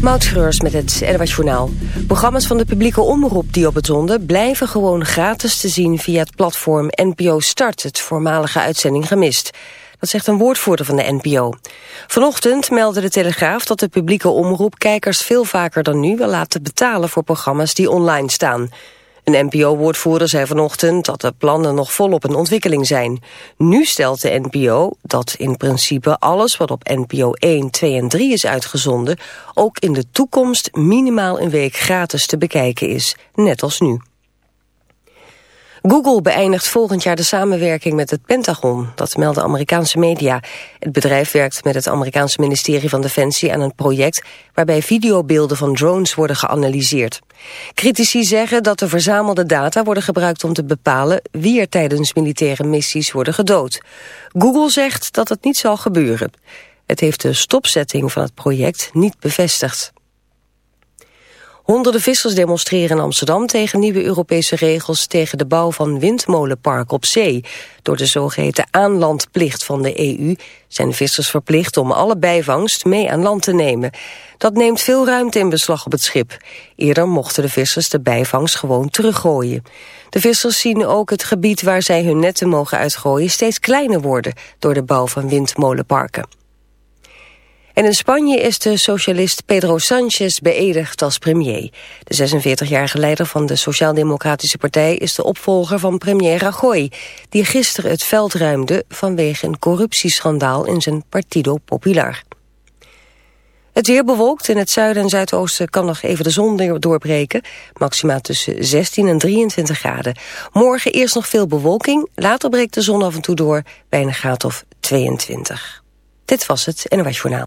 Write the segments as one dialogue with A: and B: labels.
A: Moutschreurs met het NWS Journaal. Programma's van de publieke omroep die op het zonden... blijven gewoon gratis te zien via het platform NPO Start... het voormalige uitzending gemist. Dat zegt een woordvoerder van de NPO. Vanochtend meldde de Telegraaf dat de publieke omroep... kijkers veel vaker dan nu wil laten betalen voor programma's die online staan... Een NPO-woordvoerder zei vanochtend dat de plannen nog volop in ontwikkeling zijn. Nu stelt de NPO dat in principe alles wat op NPO 1, 2 en 3 is uitgezonden... ook in de toekomst minimaal een week gratis te bekijken is, net als nu. Google beëindigt volgend jaar de samenwerking met het Pentagon. Dat melden Amerikaanse media. Het bedrijf werkt met het Amerikaanse ministerie van Defensie aan een project... waarbij videobeelden van drones worden geanalyseerd. Critici zeggen dat de verzamelde data worden gebruikt om te bepalen... wie er tijdens militaire missies worden gedood. Google zegt dat het niet zal gebeuren. Het heeft de stopzetting van het project niet bevestigd. Honderden vissers demonstreren in Amsterdam tegen nieuwe Europese regels tegen de bouw van windmolenpark op zee. Door de zogeheten aanlandplicht van de EU zijn vissers verplicht om alle bijvangst mee aan land te nemen. Dat neemt veel ruimte in beslag op het schip. Eerder mochten de vissers de bijvangst gewoon teruggooien. De vissers zien ook het gebied waar zij hun netten mogen uitgooien steeds kleiner worden door de bouw van windmolenparken. En in Spanje is de socialist Pedro Sánchez beëdigd als premier. De 46-jarige leider van de Sociaal-Democratische Partij is de opvolger van premier Rajoy... die gisteren het veld ruimde vanwege een corruptieschandaal in zijn Partido Popular. Het weer bewolkt. In het zuiden en zuidoosten kan nog even de zon doorbreken. Maxima tussen 16 en 23 graden. Morgen eerst nog veel bewolking. Later breekt de zon af en toe door bij een graad of 22. Dit was het NOS Journaal.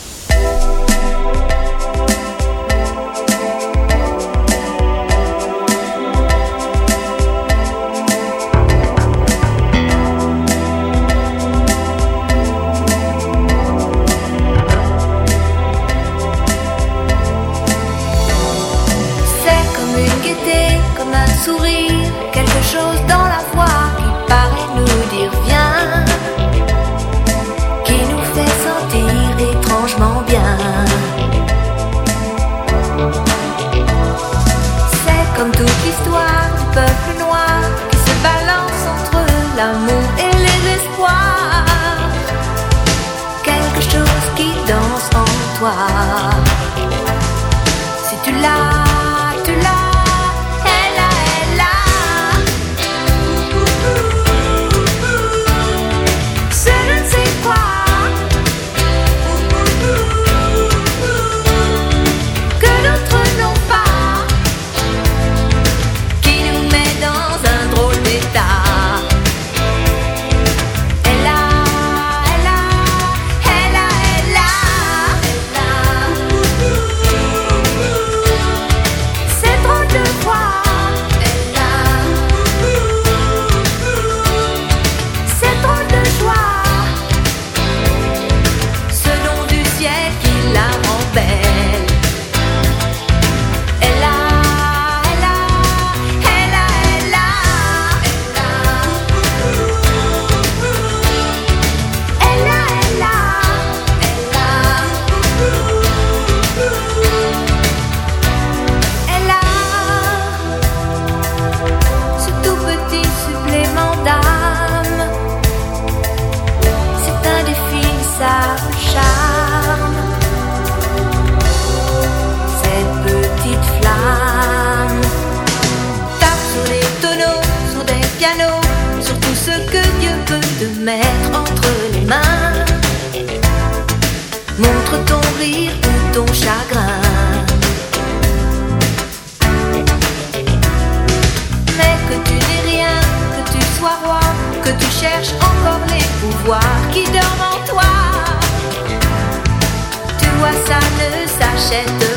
B: jette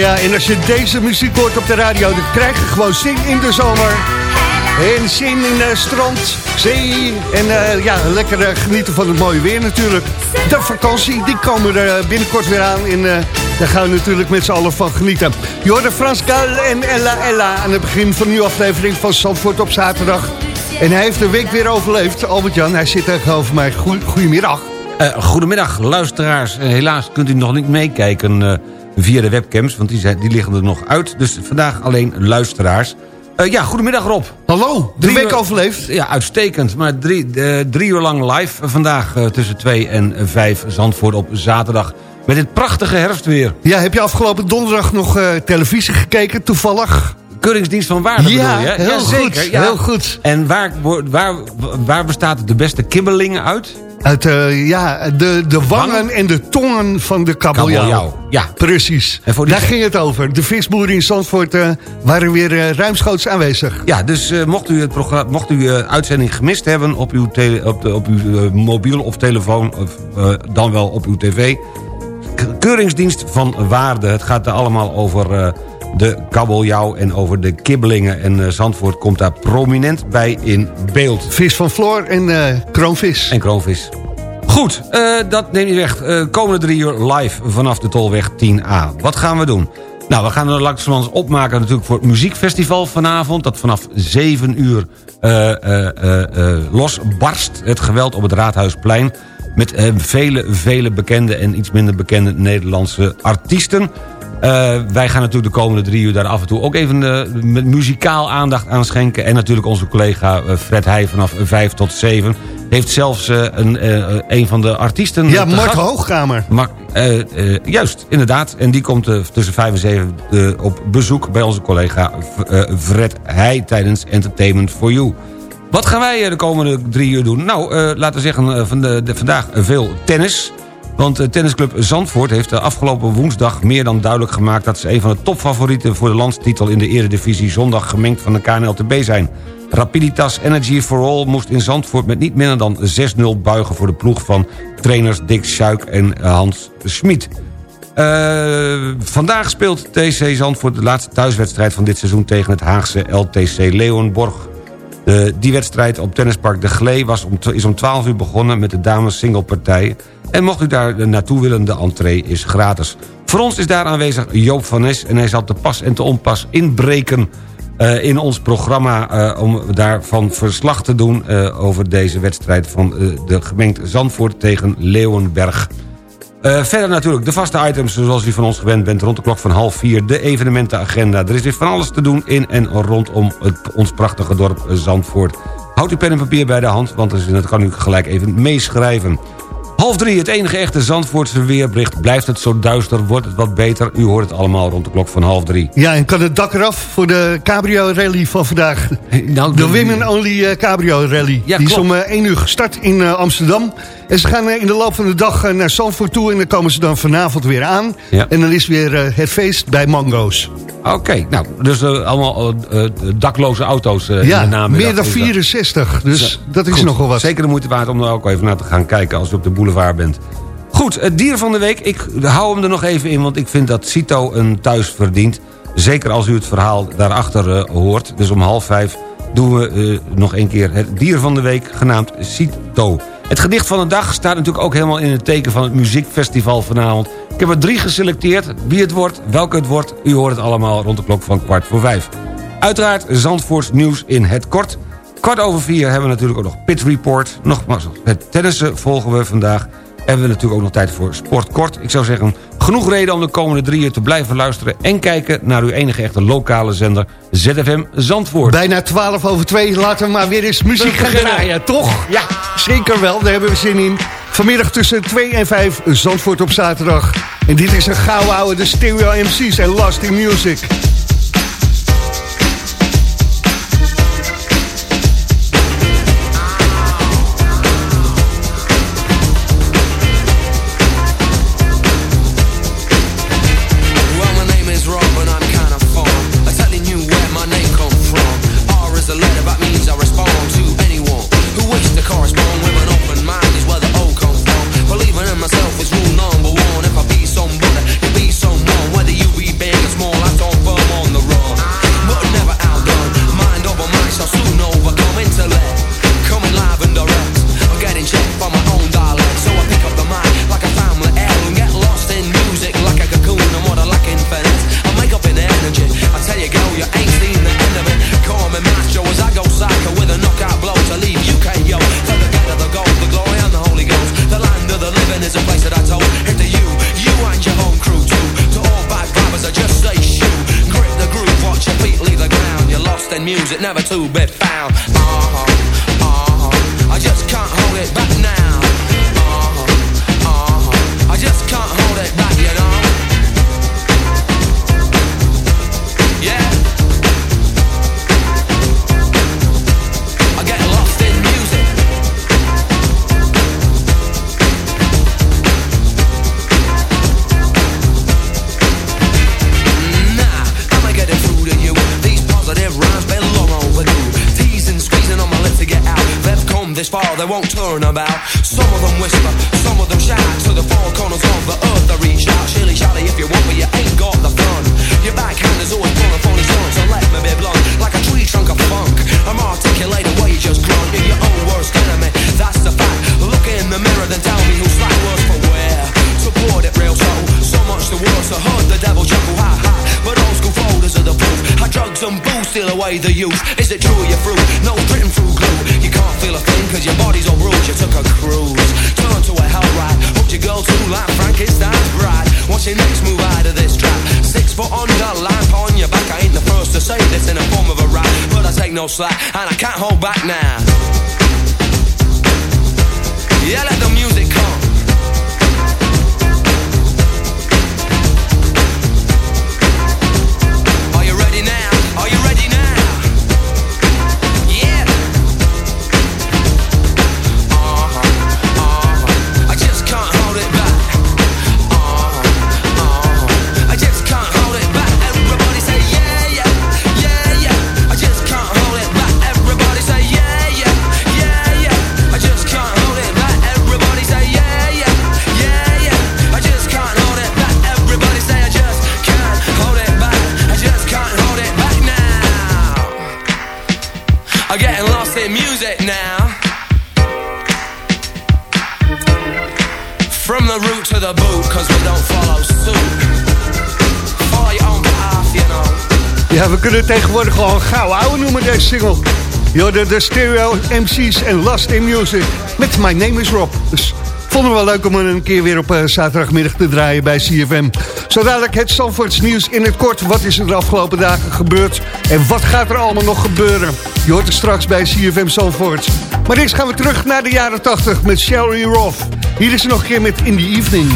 C: Ja, en als je deze muziek hoort op de radio, dan krijg je gewoon zin in de zomer. En zin in eh, strand, zee en eh, ja, lekker eh, genieten van het mooie weer natuurlijk. De vakantie, die komen er eh, binnenkort weer aan en daar gaan we natuurlijk met z'n allen van genieten. Je hoorde Frans Gal en Ella Ella aan het begin van een nieuwe aflevering van Zandvoort op zaterdag. En hij heeft de week weer overleefd. Albert-Jan, hij zit tegenover mij. Goe- Goedemiddag.
D: Goedemiddag, luisteraars. Helaas kunt u nog niet meekijken via de webcams, want die, zijn, die liggen er nog uit. Dus vandaag alleen luisteraars. Eh, ja, goedemiddag Rob.
C: Hallo,
D: Drie uur-
C: overleefd.
D: Ja, uitstekend. Maar drie, eh, drie uur lang live vandaag eh, tussen 2 en 5 Zandvoort op zaterdag. Met dit prachtige herfstweer.
C: Ja, heb je afgelopen donderdag nog televisie gekeken, toevallig?
D: Keuringsdienst van Waarde
C: Ja,
D: bedoel je? hè?
C: heel
D: Jazeker,
C: goed, heel goed.
D: En waar, waar, waar bestaat de beste kibbelingen uit?
C: Uit eh, ja, de, de wangen en de tongen van de kabeljauw.
D: Kabeljauw, ja.
C: Precies.
D: En voor die-
C: Daar ging het over. De visboeren in Zandvoort eh, waren weer eh, ruimschoots aanwezig.
D: Ja, dus mocht u het programma, mocht u uitzending gemist hebben op uw, tele, op de, op uw mobiel of telefoon, of dan wel op uw tv. Keuringsdienst van Waarde. Het gaat er allemaal over de kabeljauw en over de kibbelingen. En eh, Zandvoort komt daar prominent bij in beeld.
C: Vis van Floor en eh, kroonvis.
D: En kroonvis. Goed, eh, dat neemt niet weg. Komende drie uur live vanaf de Tolweg 10A. Wat gaan we doen? Nou, we gaan er langzamerhand opmaken natuurlijk voor het muziekfestival vanavond. Dat vanaf 7 uur losbarst. Het geweld op het Raadhuisplein. Met vele, vele bekende en iets minder bekende Nederlandse artiesten. Eh, wij gaan natuurlijk de komende drie uur daar af en toe ook even met muzikaal aandacht aan schenken. En natuurlijk onze collega eh, Fred Heij vanaf 5 tot 7 heeft zelfs een, een van de artiesten...
C: ja, Mart
D: gast.
C: Hoogkamer.
D: Eh, juist, inderdaad. En die komt tussen 5 en 7 eh, op bezoek bij onze collega Fred Heij tijdens Entertainment for You. Wat gaan wij de komende drie uur doen? Nou, laten we zeggen, van de, de- vandaag veel tennis. Want de tennisclub Zandvoort heeft de afgelopen woensdag meer dan duidelijk gemaakt... dat ze een van de topfavorieten voor de landstitel in de eredivisie... zondag gemengd van de KNLTB zijn. Rapiditas Energy for All moest in Zandvoort met niet minder dan 6-0 buigen... voor de ploeg van trainers Dick Schuik en eh, Hans Schmid. Eh, vandaag speelt TC Zandvoort de laatste thuiswedstrijd van dit seizoen... tegen het Haagse LTC Leeuwenborg. De, die wedstrijd op tennispark De Glee was om, is om 12 uur begonnen met de dames singlepartijen. En mocht u daar naartoe willen, de entree is gratis. Voor ons is daar aanwezig Joop van Nes en hij zal te pas en te onpas inbreken... eh, in ons programma eh, om daarvan verslag te doen... eh, over deze wedstrijd van de gemengd Zandvoort tegen Leeuwenberg. Verder natuurlijk de vaste items zoals u van ons gewend bent... rond de klok van half vier, de evenementenagenda. Er is weer van alles te doen in en rondom het, ons prachtige dorp Zandvoort. Houd uw pen en papier bij de hand, want dat kan u gelijk even meeschrijven. Half drie, het enige echte Zandvoortse weerbericht. Blijft het zo duister, wordt het wat beter. U hoort het allemaal rond de klok van half drie.
C: Ja, en kan het dak eraf voor de Cabrio Rally van vandaag.
D: Nou,
C: De Women Only eh, Cabrio Rally.
D: Ja,
C: Die is om eh, 1 uur gestart in eh, Amsterdam. En ze gaan eh, in de loop van de dag eh, naar Zandvoort toe... en dan komen ze dan vanavond weer aan.
D: Ja.
C: En dan is weer eh, het feest bij Mango's.
D: Oké, nou, dus allemaal dakloze auto's in
C: ja,
D: de namiddag.
C: meer dan
D: is dat.
C: 64. Dus dat is
D: Goed,
C: nogal wat.
D: Zeker de moeite waard om er ook even naar te gaan kijken... als u op de boulevard bent. Goed, het dier van de week. Ik hou hem er nog even in, want ik vind dat Cito een thuis verdient. Zeker als u het verhaal daarachter hoort. Dus om half vijf doen we nog een keer het dier van de week... genaamd Cito. Het gedicht van de dag staat natuurlijk ook helemaal in het teken... van het muziekfestival vanavond. Ik heb er drie geselecteerd. Wie het wordt, welke het wordt... u hoort het allemaal rond de klok van kwart voor vijf. Uiteraard Zandvoorts nieuws in het kort... Kwart over vier hebben we natuurlijk ook nog Pit Report. Nogmaals, het tennissen volgen we vandaag. Hebben we natuurlijk ook nog tijd voor Sport Kort. Ik zou zeggen, genoeg reden om de komende drie uur te blijven luisteren... en kijken naar uw enige echte lokale zender ZFM Zandvoort.
C: Bijna 12 over 2. Laten we maar weer eens muziek gaan draaien, toch? Ja, zeker wel. Daar hebben we zin in. Vanmiddag tussen 2 en 5 Zandvoort op zaterdag. En dit is een gouden oude, de Stereo MC's en Lost in Music.
E: Won't turn about. Some of them whisper, some of them shout. To the four corners of the earth they reach out. Shilly shally if you want, but you ain't got the fun. Your backhand is always pulling phony stunts, so let me be blunt. Like a tree trunk of funk. I'm articulating what you just grunt. You're your own worst enemy, that's the fact. Look in the mirror, then tell me who's slack worse for wear. Support it real slow, so much the worse. I heard the devil chuckle, ha ha. But old school folders are the proof. How drugs and booze steal away the youth. Slack and I can't hold back now. From the root to the boot, cause we don't follow suit. Follow your own you know.
C: Ja, we kunnen tegenwoordig gewoon gouden ouwe noemen, deze single. Yo, de Stereo MC's en Last in Music. Met My Name is Rob. Dus vonden we wel leuk om een keer weer op eh, zaterdagmiddag te draaien bij CFM. Zo dadelijk het Zandvoorts nieuws in het kort. Wat is er de afgelopen dagen gebeurd? En wat gaat er allemaal nog gebeuren? Je hoort het straks bij CFM Zandvoort. Maar eerst gaan we terug naar de jaren 80 met Sherry Roth.
F: Hier is ze nog een keer met In the Evening.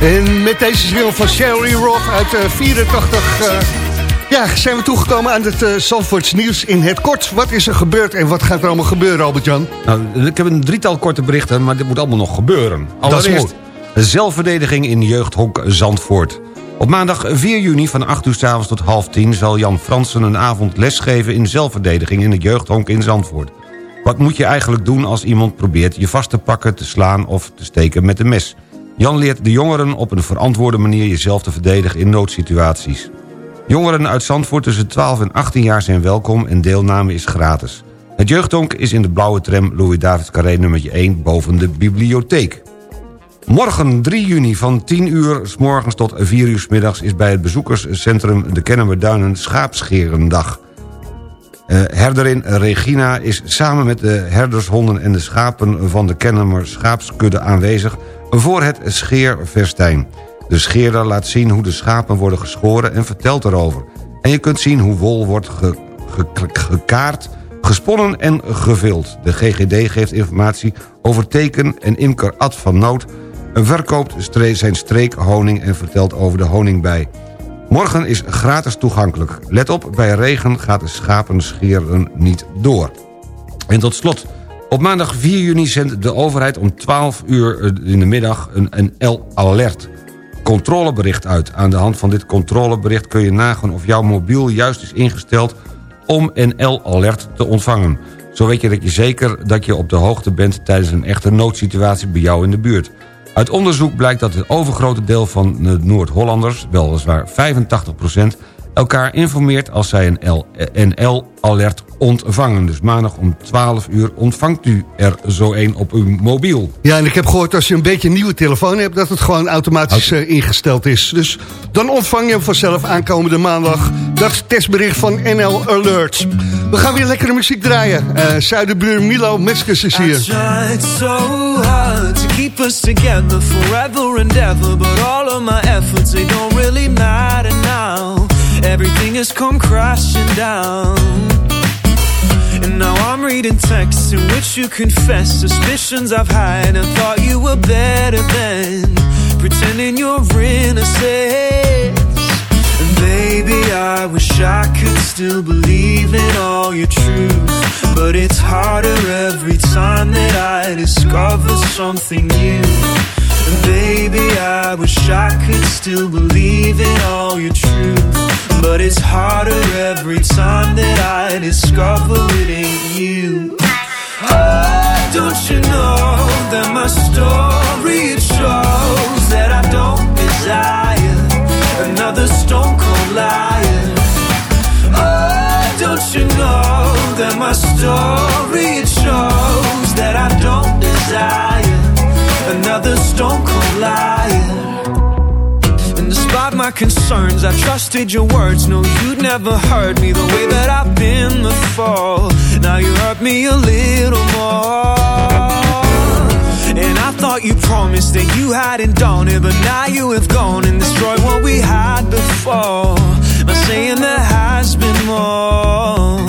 F: En met deze single van Sherry Rock uit eh, 84... eh, ja, zijn we toegekomen aan het uh, Zandvoorts nieuws in het kort. Wat is er gebeurd en wat gaat er allemaal gebeuren, Albert-Jan?
D: Nou, ik heb een drietal korte berichten, maar dit moet allemaal nog gebeuren. Allereerst, zelfverdediging in jeugdhonk Zandvoort. Op maandag 4 juni van 8 uur s avonds tot half 10... zal Jan Fransen een avond lesgeven in zelfverdediging in het jeugdhonk in Zandvoort. Wat moet je eigenlijk doen als iemand probeert je vast te pakken, te slaan of te steken met een mes? Jan leert de jongeren op een verantwoorde manier jezelf te verdedigen in noodsituaties. Jongeren uit Zandvoort tussen 12 en 18 jaar zijn welkom en deelname is gratis. Het jeugdhonk is in de blauwe tram Louis David Carré nummer 1 boven de bibliotheek. Morgen 3 juni van 10 uur s morgens tot 4 uur s middags... is bij het bezoekerscentrum de Kennemerduinen Schaapscherendag. Eh, herderin Regina is samen met de herdershonden en de schapen... van de Kennemer Schaapskudde aanwezig voor het scheerfestijn. De scheerder laat zien hoe de schapen worden geschoren en vertelt erover. En je kunt zien hoe wol wordt ge- ge- gekaard, gesponnen en gevild. De GGD geeft informatie over teken en imker Ad van Noot... verkoopt zijn streek honing en vertelt over de honingbij. Morgen is gratis toegankelijk. Let op, bij regen gaat de schapenscheren niet door. En tot slot, op maandag 4 juni zendt de overheid om 12 uur in de middag een, een L-alert controlebericht uit. Aan de hand van dit controlebericht kun je nagaan of jouw mobiel juist is ingesteld om een L-alert te ontvangen. Zo weet je dat je zeker dat je op de hoogte bent... tijdens een echte noodsituatie bij jou in de buurt. Uit onderzoek blijkt dat het overgrote deel van de Noord-Hollanders... weliswaar 85 elkaar informeert als zij een NL-alert ontvangen. Dus maandag om 12 uur ontvangt u er zo een op uw mobiel.
C: Ja, en ik heb gehoord als je een beetje een nieuwe telefoon hebt... dat het gewoon automatisch eh, ingesteld is. Dus dan ontvang je hem vanzelf aankomende maandag. Dat testbericht van NL Alert. We gaan weer lekkere muziek draaien. Eh Zuiderbuur Milo Meskes is
G: I
C: hier.
G: tried so hard to keep us together forever and ever, but all of my efforts they don't really matter now. Everything has come crashing down. And now I'm reading texts in which you confess suspicions I've had and thought you were better than pretending you're innocent. And baby, I wish I could still believe in all your truth. But it's harder every time that I discover something new. And baby, I wish I could still believe in all your truth. But it's harder every time that I discover it ain't you. Oh, don't you know that my story it shows that I don't desire another stone cold liar. Oh, don't you know that my story it shows My concerns, I trusted your words. No, you'd never hurt me the way that I've been before. Now you hurt me a little more. And I thought you promised that you hadn't done it, but now you have gone and destroyed what we had before. By saying there has been more.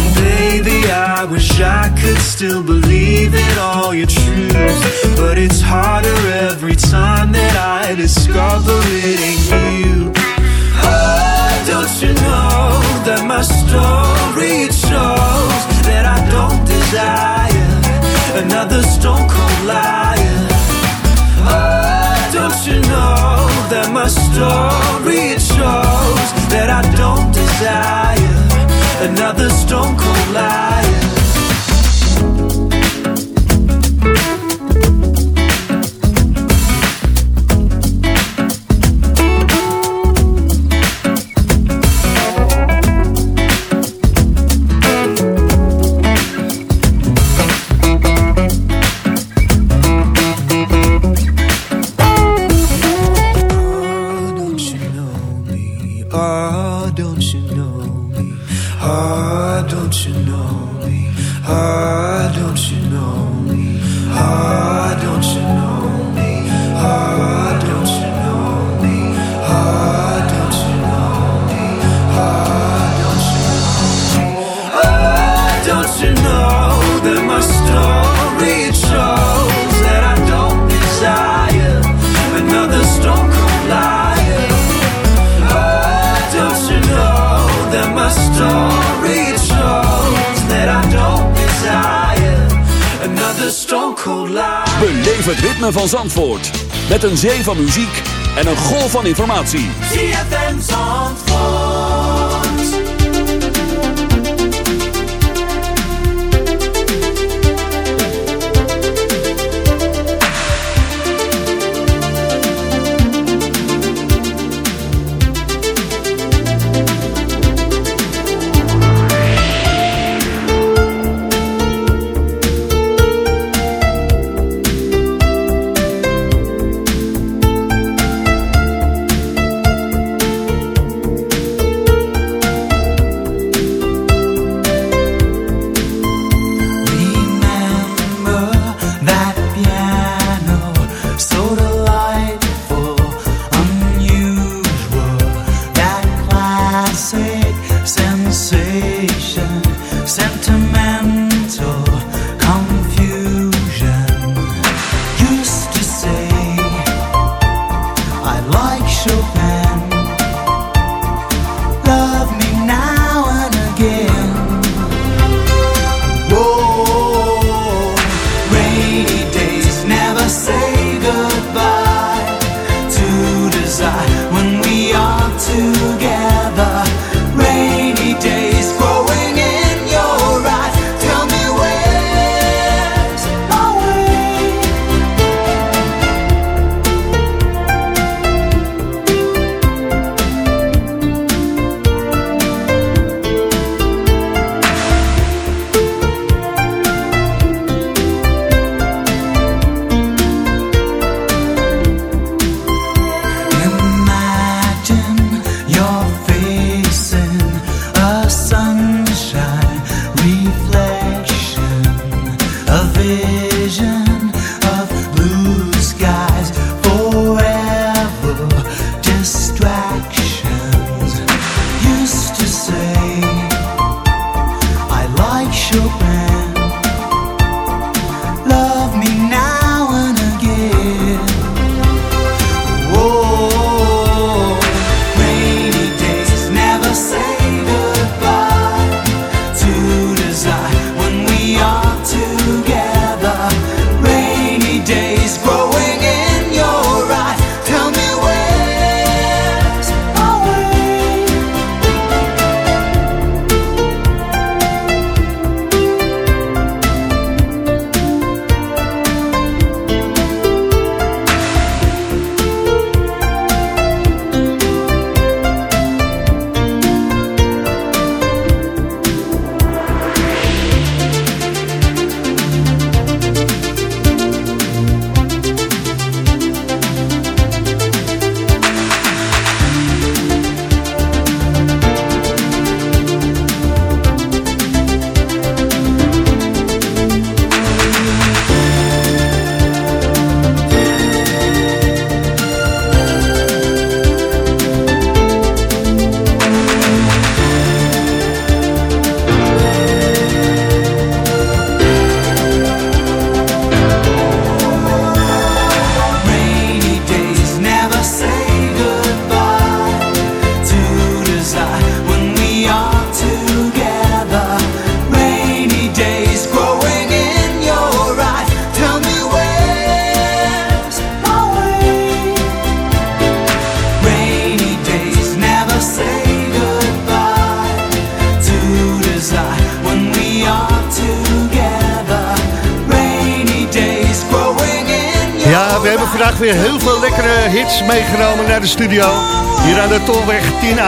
G: And baby, I wish I could still believe in all your truth. But it's harder another stone cold liar. Oh, don't you know that my story it shows that I don't desire another stone cold liar.
H: Met een zee van muziek en een golf van informatie.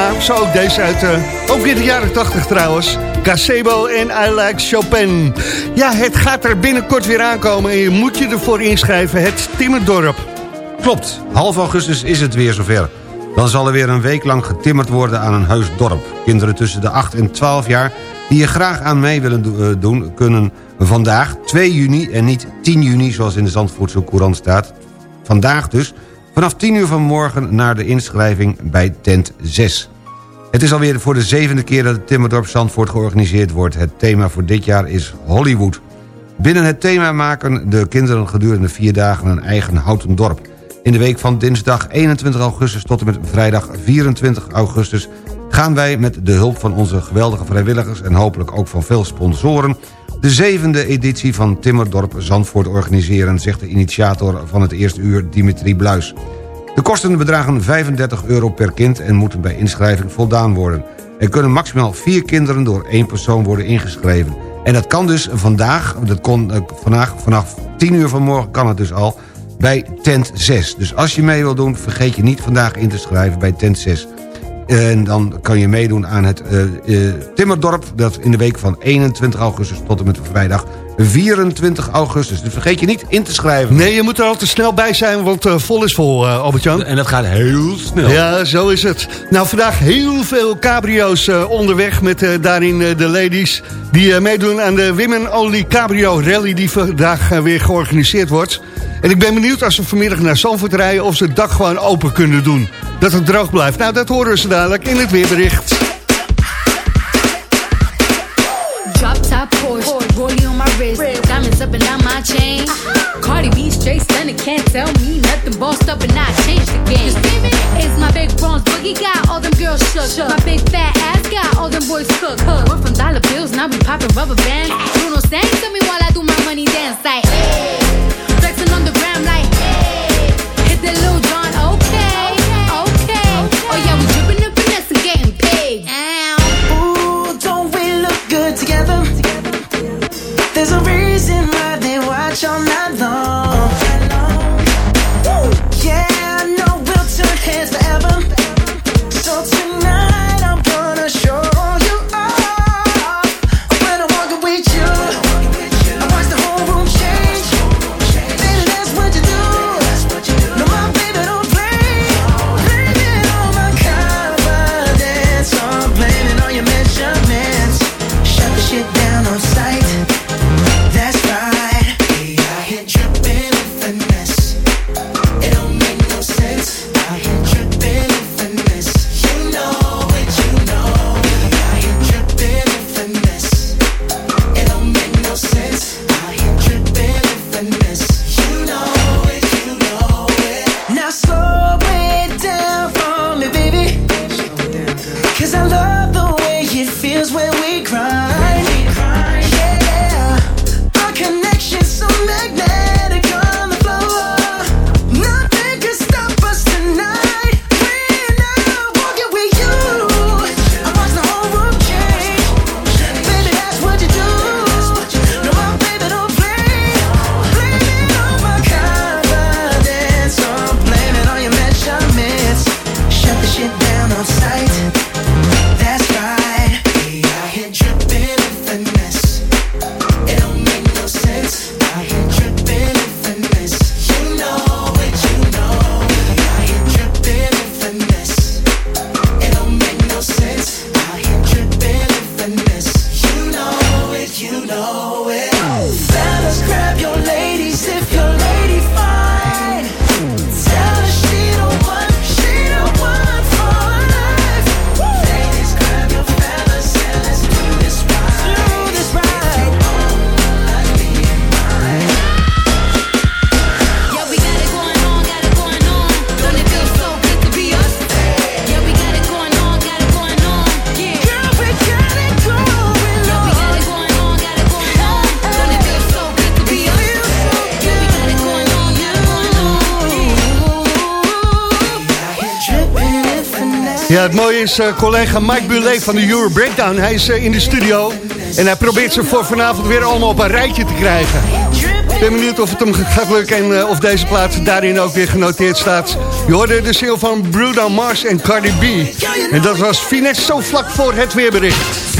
C: Tolweg 10A. Zo ook deze uit, eh, ook in de jaren 80 trouwens. Casebo en I Like Chopin. Ja, het gaat er binnenkort weer aankomen en je moet je ervoor inschrijven. Het Timmerdorp.
D: Klopt, half augustus is het weer zover. Dan zal er weer een week lang getimmerd worden aan een heus dorp. Kinderen tussen de 8 en 12 jaar die er graag aan mee willen eh, doen... kunnen vandaag, 2 juni en niet 10 juni zoals in de Zandvoortse Courant staat... vandaag dus, vanaf 10 uur vanmorgen naar de inschrijving bij tent 6. Het is alweer voor de zevende keer dat het Timmerdorp Zandvoort georganiseerd wordt. Het thema voor dit jaar is Hollywood. Binnen het thema maken de kinderen gedurende vier dagen een eigen houten dorp. In de week van dinsdag 21 augustus tot en met vrijdag 24 augustus... gaan wij met de hulp van onze geweldige vrijwilligers... en hopelijk ook van veel sponsoren... de zevende editie van Timmerdorp Zandvoort organiseren... zegt de initiator van het eerste uur Dimitri Bluis. De kosten bedragen 35 euro per kind en moeten bij inschrijving voldaan worden. Er kunnen maximaal vier kinderen door één persoon worden ingeschreven. En dat kan dus vandaag, dat kon eh, vandaag, vanaf 10 uur vanmorgen kan het dus al... bij tent 6. Dus als je mee wil doen, vergeet je niet vandaag in te schrijven bij tent 6. En dan kan je meedoen aan het eh, Timmerdorp... dat in de week van 21 augustus tot en met vrijdag 24 augustus. Dus vergeet je niet in te schrijven.
C: Nee, je moet er al te snel bij zijn, want eh, vol is vol, eh, Albert-Jan.
D: En dat gaat heel snel.
C: Ja, zo is het. Nou, vandaag heel veel cabrio's eh, onderweg met eh, daarin eh, de ladies... die eh, meedoen aan de Women Only Cabrio Rally... die vandaag weer georganiseerd wordt. En ik ben benieuwd als ze vanmiddag naar Zandvoort rijden... of ze het dak gewoon open kunnen doen. Dat het droog blijft. Nou, dat horen ze dadelijk in het weerbericht.
I: My chain. Cardi B straight stunning, can't tell me nothing. Bossed up and I changed the game. It's my big bronze boogie got all them girls shook. My big fat ass got all them boys cooked. We're from dollar bills, now we popping rubber bands. Bruno sang to me while I do my money dance like. Hey. Flexing on the gram like. Hey. Hit the Lil John, okay, okay. Oh yeah, we dripping and finesse and getting paid. Ow.
J: Ooh, don't we look good together? There's a reason why they watch all night long.
C: Het mooie is, eh, collega Mike Bulet van de Euro Breakdown, hij is eh, in de studio. En hij probeert ze voor vanavond weer allemaal op een rijtje te krijgen. ben benieuwd of het hem gaat lukken en eh, of deze plaats daarin ook weer genoteerd staat. Je hoorde de ziel van Bruno Mars en Cardi B. En dat was Finesse zo vlak voor het weerbericht.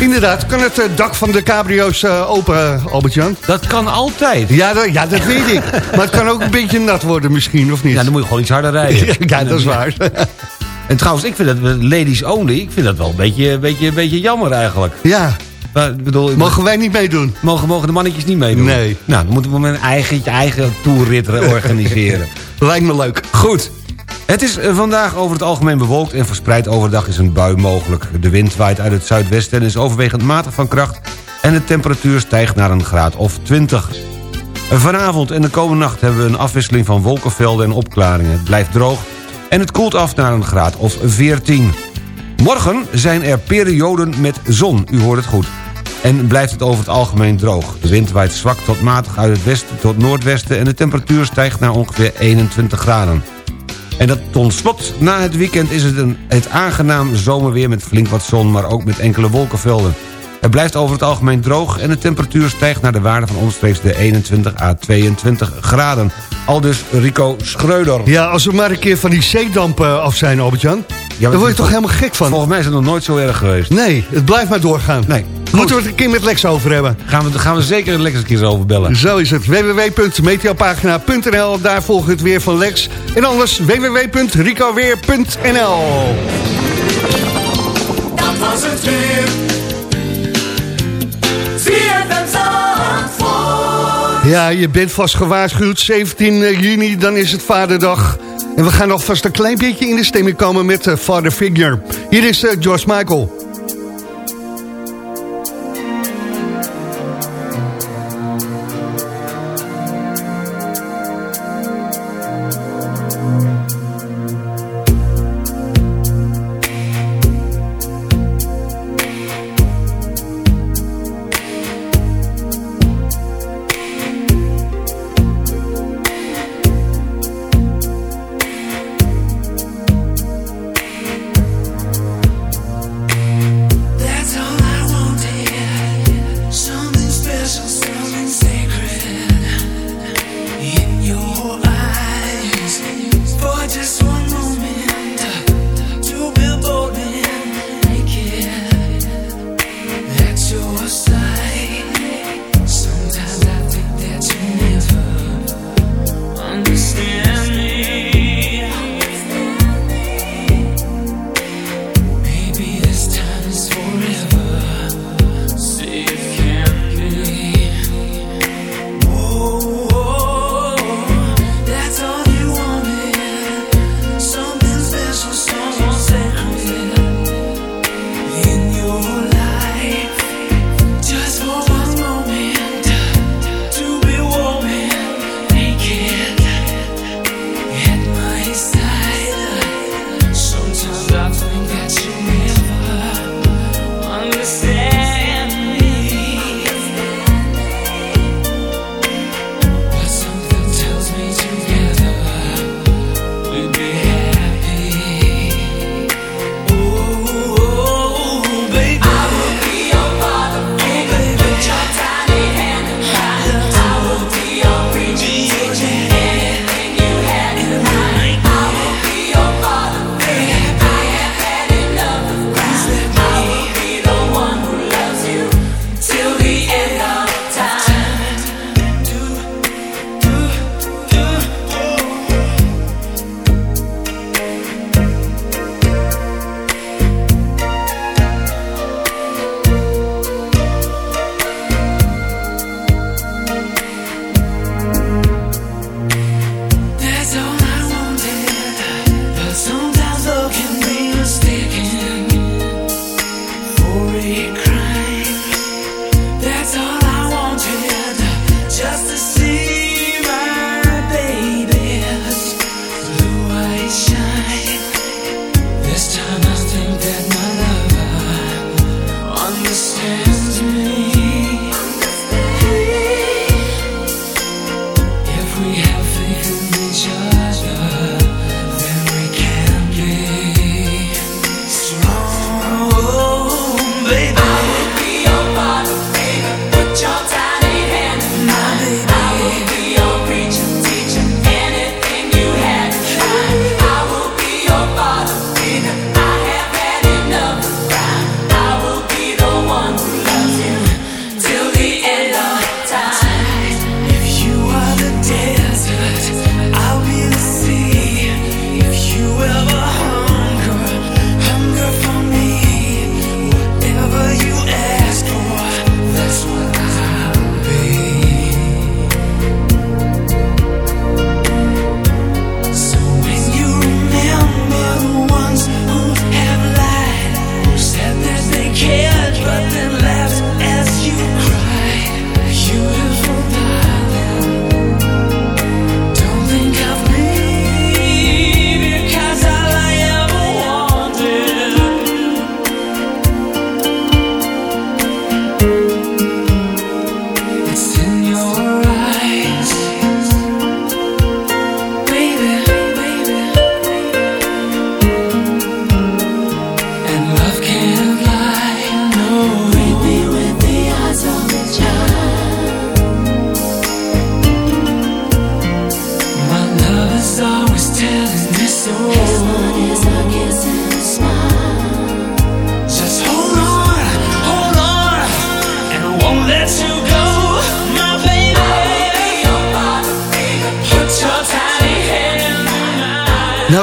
C: Inderdaad, kan het eh, dak van de cabrio's eh, open, Albert-Jan?
D: Dat kan altijd.
C: Ja, dat, ja, dat weet ik. Maar het kan ook een beetje nat worden misschien, of niet?
D: Ja, dan moet je gewoon iets harder rijden.
C: ja, dat is waar.
D: En trouwens, ik vind dat ladies only, ik vind dat wel een beetje, een beetje, een beetje jammer eigenlijk.
C: Ja,
D: Maar, bedoel,
C: mogen wij niet meedoen?
D: mogen, mogen de mannetjes niet meedoen?
C: Nee.
D: Nou, dan moeten we mijn eigen, eigen toerrit organiseren.
C: Lijkt me leuk.
D: Goed. Het is eh, vandaag over het algemeen bewolkt en verspreid overdag is een bui mogelijk. De wind waait uit het zuidwesten en is overwegend matig van kracht... en de temperatuur stijgt naar een graad of 20. Vanavond en de komende nacht hebben we een afwisseling van wolkenvelden en opklaringen. Het blijft droog en het koelt af naar een graad of 14. Morgen zijn er perioden met zon, u hoort het goed. En blijft het over het algemeen droog. De wind waait zwak tot matig uit het westen tot noordwesten... en de temperatuur stijgt naar ongeveer 21 graden. En dat tot slot, na het weekend is het een, het aangenaam zomerweer... met flink wat zon, maar ook met enkele wolkenvelden. Het blijft over het algemeen droog... en de temperatuur stijgt naar de waarde van omstreeks de 21 à 22 graden. Aldus Rico Schreuder.
C: Ja, als we maar een keer van die zeedampen af zijn, Albert-Jan.
D: Ja,
C: Daar word je toch helemaal gek van?
D: Volgens mij is het nog nooit zo erg geweest.
C: Nee, het blijft maar doorgaan.
D: Nee.
C: Moeten we het een keer met Lex over hebben.
D: Gaan we, gaan we zeker eens een keer over bellen.
C: Zo is het. www.meteopagina.nl Daar volgt het weer van Lex. En anders www.ricoweer.nl
K: Dat was het weer.
C: Ja, je bent vast gewaarschuwd. 17 juni, dan is het Vaderdag. En we gaan nog vast een klein beetje in de stemming komen met uh, Father Figure. Hier is eh, George Michael.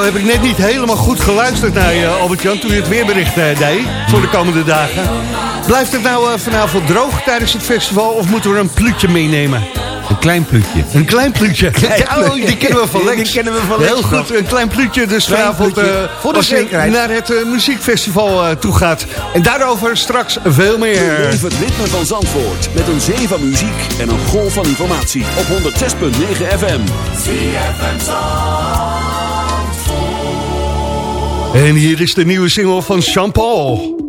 C: Nou heb ik net niet helemaal goed geluisterd naar je, Albert-Jan... toen je het weerbericht eh, deed voor de komende dagen. Blijft het nou eh, vanavond droog tijdens het festival... of moeten we een pluutje meenemen?
D: Een klein pluutje.
C: Een klein pluutje.
D: Klein
C: Ja, oh, die kennen we van
D: Die
C: Lex.
D: kennen we van Lex.
C: Heel goed, een klein pluutje. Dus
D: Klein
C: vanavond
D: pluutje.
C: eh,
D: Voor de
C: als je
D: zekerheid.
C: naar het muziekfestival toe gaat. En daarover straks veel meer.
H: Beleef het ritme van Zandvoort met een zee van muziek en een golf van informatie op 106.9 FM.
C: En hier is de nieuwe single van Jean-Paul.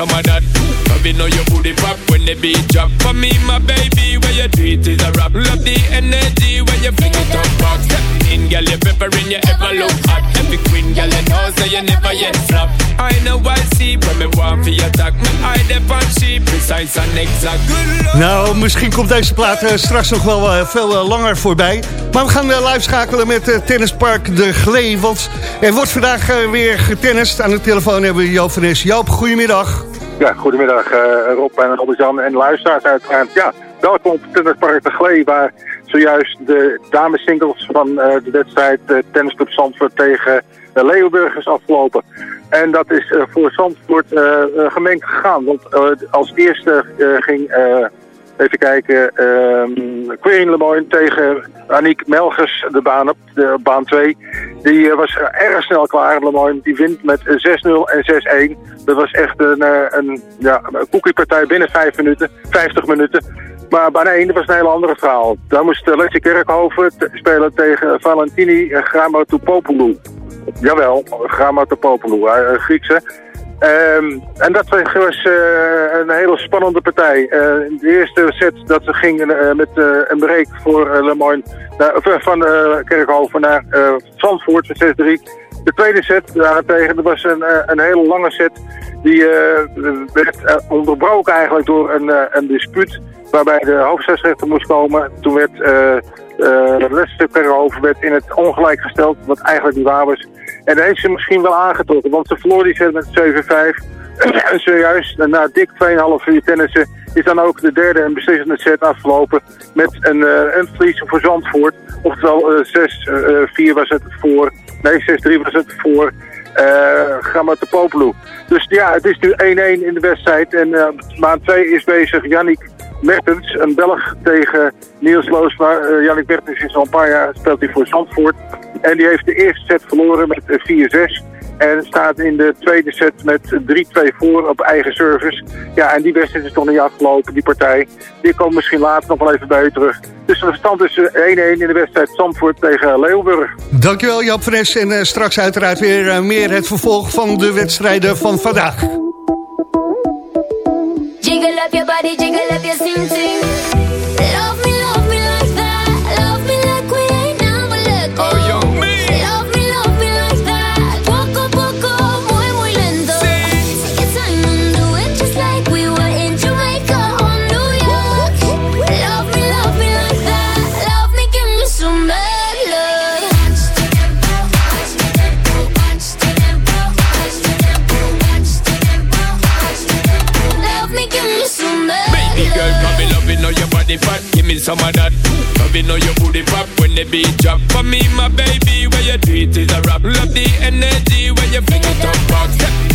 B: Some
L: of that. Love it, know your booty pop the beat. For me, my baby, where you it is a rap. Love the energy when you fling it. Step in, girl, you peppering, you ever look hot. Queen, girl, you know, so you never yet flop. I know I see when me want for your attack. Me eye dep she precise and exact.
C: Nou, misschien komt deze plaat eh, straks nog wel eh, veel eh, langer voorbij. Maar we gaan live schakelen met Tennispark De Glee. Er wordt vandaag weer getennist. Aan de telefoon hebben we Joop van. Joop, goedemiddag.
M: Ja, goedemiddag eh, Rob en Albert-Jan en luisteraars uiteraard. Ja, welkom op Tennispark de Glee, waar zojuist de damessingles van eh, de wedstrijd eh, Tennisclub Zandvoort tegen Leeuwburg is afgelopen. En dat is voor Zandvoort gemengd gegaan, want als eerste ging... eh, Even kijken, ehm Queen Lemoyne tegen Aniek Melgers, de baan op, de baan 2. Die eh, was erg snel klaar, Lemoyne. Die wint met eh, 6-0 en 6-1. Dat was echt een, eh, een, ja, koekiepartij binnen 5 minuten, 50 minuten. Maar baan 1 was een hele andere verhaal. Daar moest Letje Kerkhoven spelen tegen Valentini Gramatopopoulou. Jawel, Gramatopopoulou, uh, Griekse. Ehm, en dat was eh, een hele spannende partij. Eh, de eerste set dat ze gingen eh, met een break voor uh, Lemoyne naar- van Kerkhoven naar Zandvoort met 6-3. De tweede set daarentegen, dat was een, een hele lange set. Die werd onderbroken eigenlijk door een, een dispuut waarbij de hoofdscheidsrechter moest komen. Toen werd eh Lester Kerkhoven werd in het ongelijk gesteld, wat eigenlijk niet waar was. En heeft ze misschien wel aangetrokken, want ze verloor die set met 7-5. En zojuist, na dik 2,5 uur tennissen, is dan ook de derde en beslissende set afgelopen met een, eh een voor Zandvoort. Oftewel eh 6-4 was het voor, nee 6-3 was het voor eh Grammatopoulos. Dus ja, het is nu 1-1 in de wedstrijd en eh maand 2 is bezig Yannick Mertens, een Belg tegen Niels Loosma. Uh, Jannik Mertens is al een paar jaar, speelt hij voor Zandvoort. En die heeft de eerste set verloren met eh, 4-6. En staat in de tweede set met 3-2 voor op eigen service. Ja, en die wedstrijd is toch niet afgelopen, die partij. Die komt misschien later nog wel even bij u terug. Dus de stand is eh, 1-1 in de wedstrijd Zandvoort tegen Leeuwburg.
C: Dankjewel Joop van Es. En eh, straks uiteraard weer eh, meer het vervolg van de wedstrijden van vandaag.
B: Body, jiggle up your sing sing. Some
L: of that. Love it, know your booty pop when the beat drop. For me, my baby, where your do is a rap. Love the energy when you fling it up back.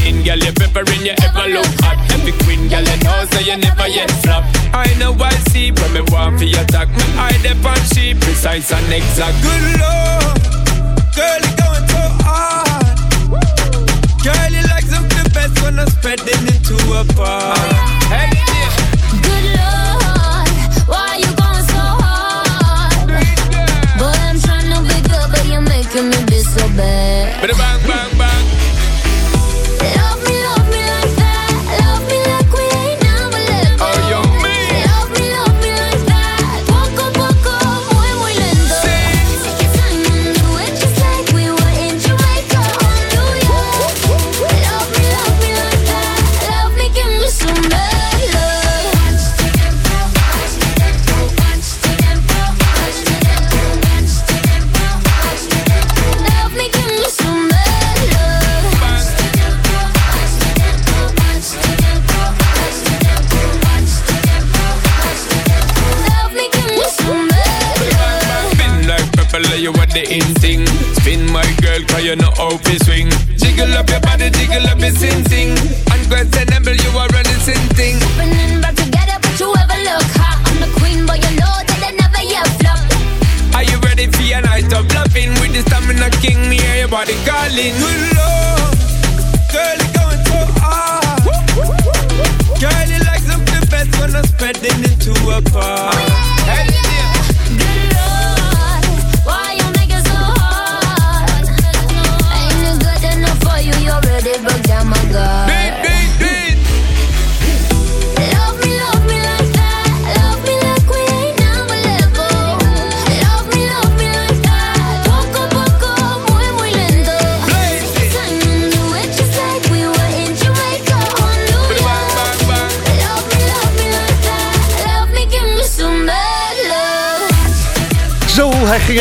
L: In, girl, you peppering, you ever look hot. Every queen, girl, you know, so you never yet flop. I know I see when me want for your attack. Me eye dep on she precise and exact. Good lord, girl, you going so hard. Girl, you like something best when I'm spreading it to a bar.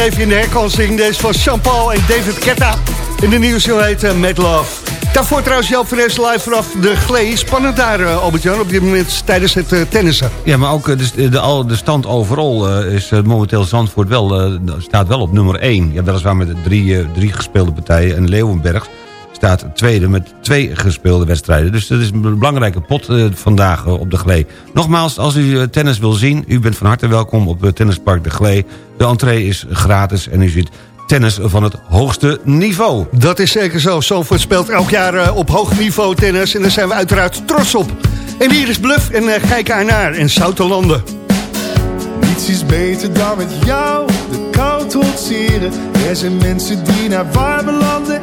C: even in de herkansing. Deze van Jean-Paul en David Ketta. In de nieuwsshow heet heten Mad Love. Daarvoor trouwens Jelp Fres live vanaf de Glee. Spannend daar, eh, Albert-Jan, op dit moment tijdens het eh, tennissen.
D: Ja, maar ook eh, de, de, stand overal is momenteel Zandvoort wel, staat wel op nummer 1. Ja, weliswaar met drie, gespeelde partijen en Leeuwenberg staat tweede met twee gespeelde wedstrijden. Dus dat is een belangrijke pot eh, vandaag eh, op de Glee. Nogmaals, als u eh, tennis wil zien, u bent van harte welkom op Tennispark de Glee. De entree is gratis en u ziet tennis van het hoogste niveau.
C: Dat is zeker zo. Zandvoort speelt elk jaar op hoog niveau tennis en daar zijn we uiteraard trots op. En hier is Bluff en uh, kijk ernaar in Zoutelanden.
N: Niets is beter dan met jou de kou trotseren. Er zijn mensen die naar warme landen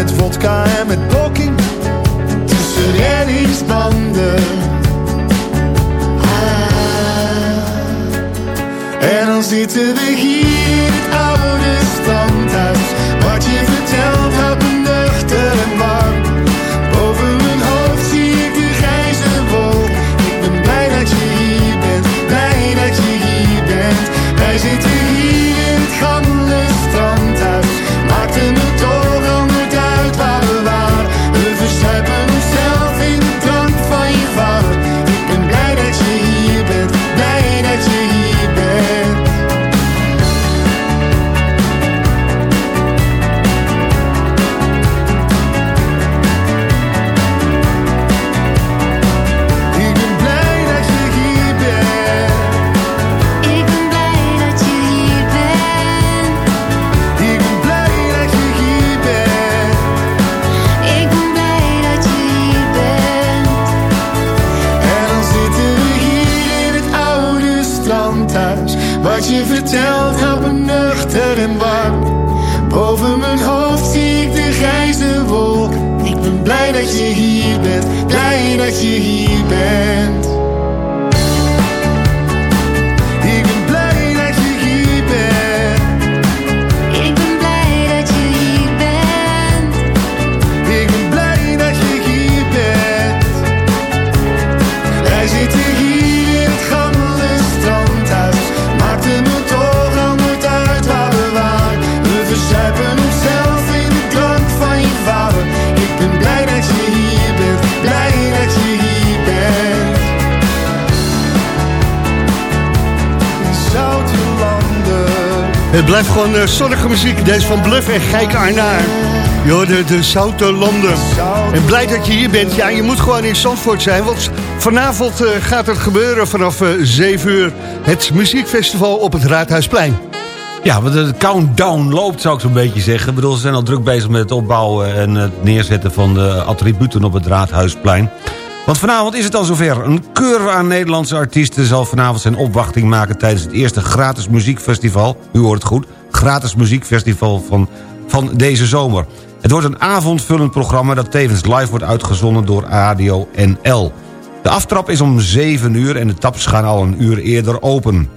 O: met
N: vodka en met Poking tussen reddingsbanden. Ah. En dan zitten we hier, het oude standaard, wat je vertelt.
C: zonnige muziek. Deze van Bluff en Geik Arnaar. Joh, de, de Zoute Landen. En blij dat je hier bent. Ja, je moet gewoon in Zandvoort zijn. Want vanavond eh, gaat het gebeuren vanaf eh, uh, 7 uur. Het muziekfestival op het Raadhuisplein.
D: Ja, want de countdown loopt, zou ik zo'n beetje zeggen. Ik bedoel, ze zijn al druk bezig met het opbouwen en het neerzetten van de attributen op het Raadhuisplein. Want vanavond is het al zover. Een keur aan Nederlandse artiesten zal vanavond zijn opwachting maken... tijdens het eerste gratis muziekfestival, u hoort het goed gratis muziekfestival van, van deze zomer. Het wordt een avondvullend programma dat tevens live wordt uitgezonden door Radio NL. De aftrap is om 7 uur en de taps gaan al een uur eerder open.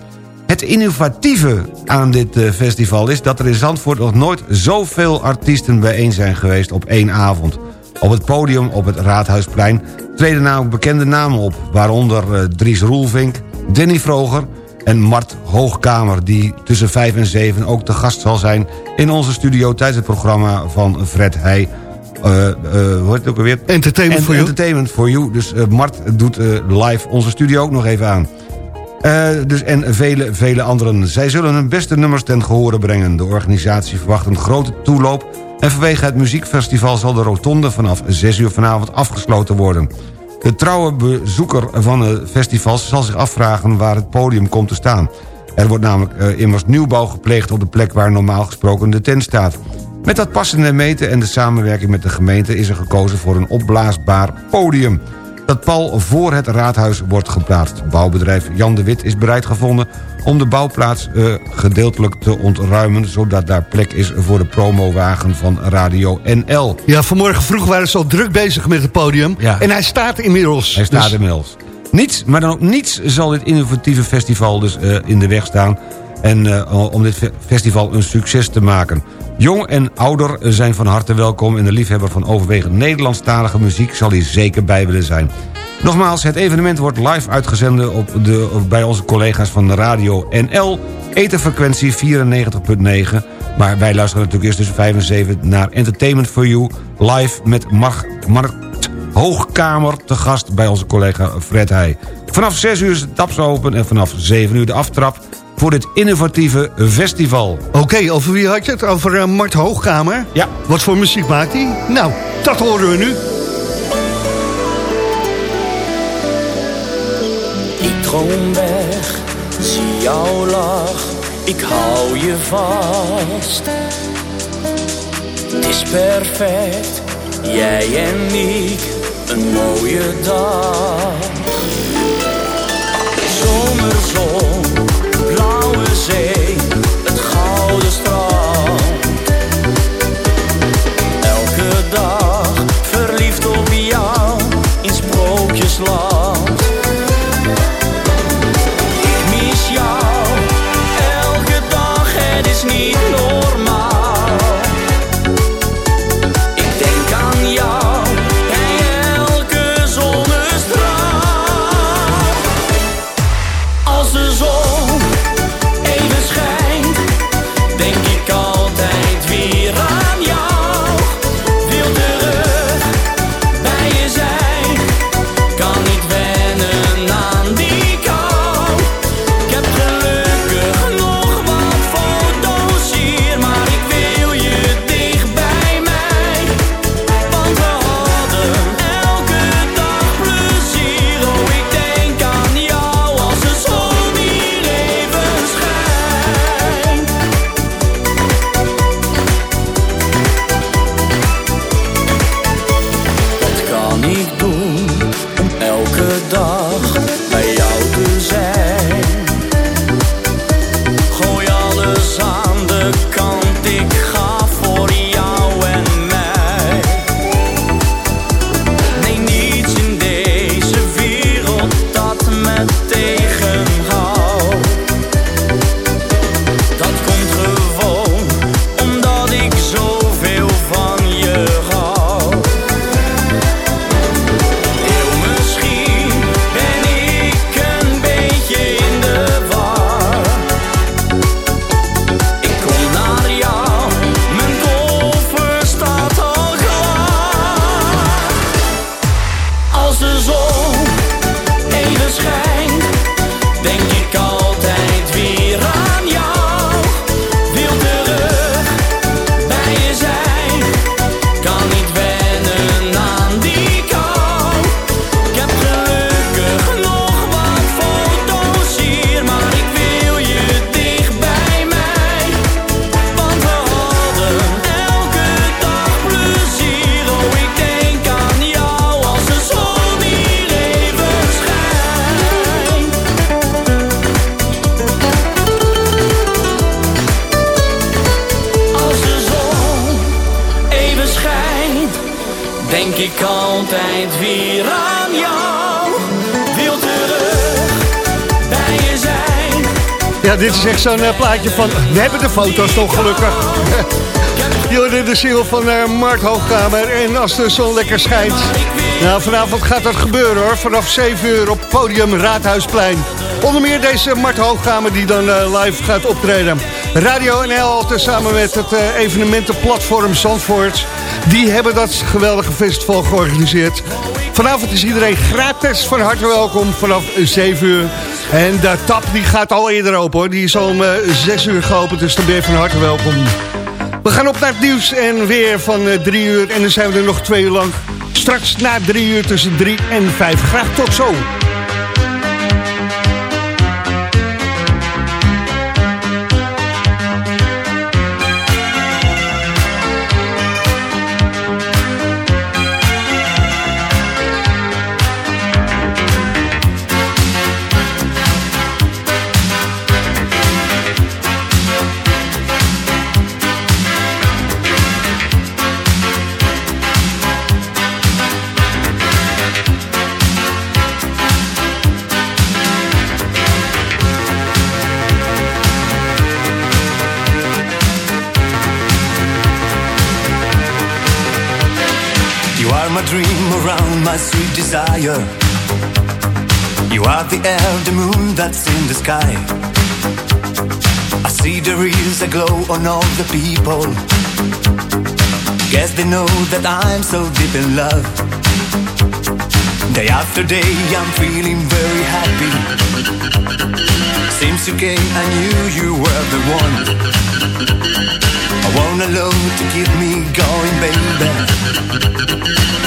D: Het innovatieve aan dit eh, festival is dat er in Zandvoort nog nooit zoveel artiesten bijeen zijn geweest op één avond. Op het podium op het Raadhuisplein treden namelijk bekende namen op... waaronder eh, Dries Roelvink, Danny Vroger en Mart Hoogkamer... die tussen 5 en 7 ook te gast zal zijn in onze studio... tijdens het programma van Fred Heij. eh, hoe heet het ook alweer?
C: Entertainment for you.
D: Entertainment for you. Dus eh, Mart doet live onze studio ook nog even aan. Dus en vele, vele anderen. Zij zullen hun beste nummers ten gehore brengen. De organisatie verwacht een grote toeloop... en vanwege het muziekfestival zal de rotonde vanaf 6 uur vanavond afgesloten worden. De trouwe bezoeker van de festivals zal zich afvragen waar het podium komt te staan. Er wordt namelijk eh, immers nieuwbouw gepleegd op de plek waar normaal gesproken de tent staat. Met dat passende meten en de samenwerking met de gemeente is er gekozen voor een opblaasbaar podium dat pal voor het raadhuis wordt geplaatst. Bouwbedrijf Jan de Wit is bereid gevonden om de bouwplaats eh, gedeeltelijk te ontruimen... zodat daar plek is voor de promowagen van Radio NL.
C: Ja, vanmorgen vroeg waren ze al druk bezig met het podium.
D: Ja.
C: En hij staat inmiddels.
D: Hij staat
C: Dus-
D: inmiddels. Niets, maar dan ook niets zal dit innovatieve festival dus eh, in de weg staan... en eh, om dit fe- festival een succes te maken. Jong en ouder zijn van harte welkom... en de liefhebber van overwegend Nederlandstalige muziek... zal hier zeker bij willen zijn. Nogmaals, het evenement wordt live uitgezonden op de, bij onze collega's van Radio NL... Etenfrequentie 94.9. Maar wij luisteren natuurlijk eerst tussen 5 en 7 naar Entertainment for You... live met Mar Mart Hoogkamer te gast bij onze collega Fred Heij. Vanaf 6 uur is de taps open en vanaf 7 uur de aftrap... voor dit innovatieve festival.
C: Oké, over wie had je het? Over eh, Mart Hoogkamer?
D: Ja.
C: Wat voor muziek maakt hij? Nou, dat horen we nu.
P: Ik droom weg, zie jouw lach, ik hou je vast. Het is perfect, jij en ik, een mooie dag. Zomerzon, zee, het gouden strand. Van...
C: We hebben de foto's toch gelukkig. Jullie de single van eh, Mart Hoogkamer. En als de zon lekker schijnt. Nou, vanavond gaat dat gebeuren hoor. Vanaf 7 uur op podium Raadhuisplein. Onder meer deze Mart Hoogkamer die dan eh, live gaat optreden. Radio NL tezamen met het eh, evenementenplatform Zandvoort. Die hebben dat geweldige festival georganiseerd. Vanavond is iedereen gratis van harte welkom vanaf 7 uur. En de tap die gaat al eerder open hoor. Die is al om eh, 6 uur geopend, dus dan ben je van harte welkom. We gaan op naar het nieuws en weer van 3 uur. En dan zijn we er nog twee uur lang. Straks na 3 uur tussen 3 en 5. Graag tot zo.
Q: Dream around my sweet desire. You are the air, the moon that's in the sky. I see there is a glow on all the people. Guess they know that I'm so deep in love. Day after day, I'm feeling very happy. You came, I knew you were the one. I want a love to keep me going, baby.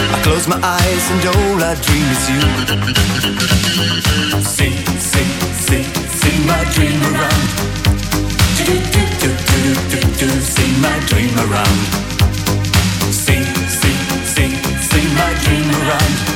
Q: I close my eyes and all I dream is you. See, see, see, see my dream around. Do, do, do, do, do, do, do, my dream around. See, see, see, see my dream around.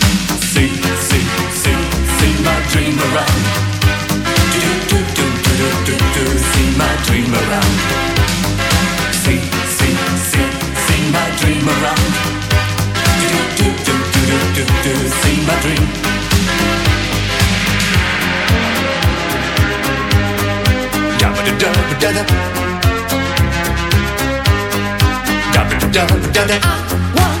Q: My dream around. Do, do, do, do, do, do, do, sing my dream around. Sing, sing, sing, sing my dream around. Do, do, do, do, do, do, do, sing my dream. Dabba-da-dabba-da-da. Dabba-da-dabba-da-da.
F: want you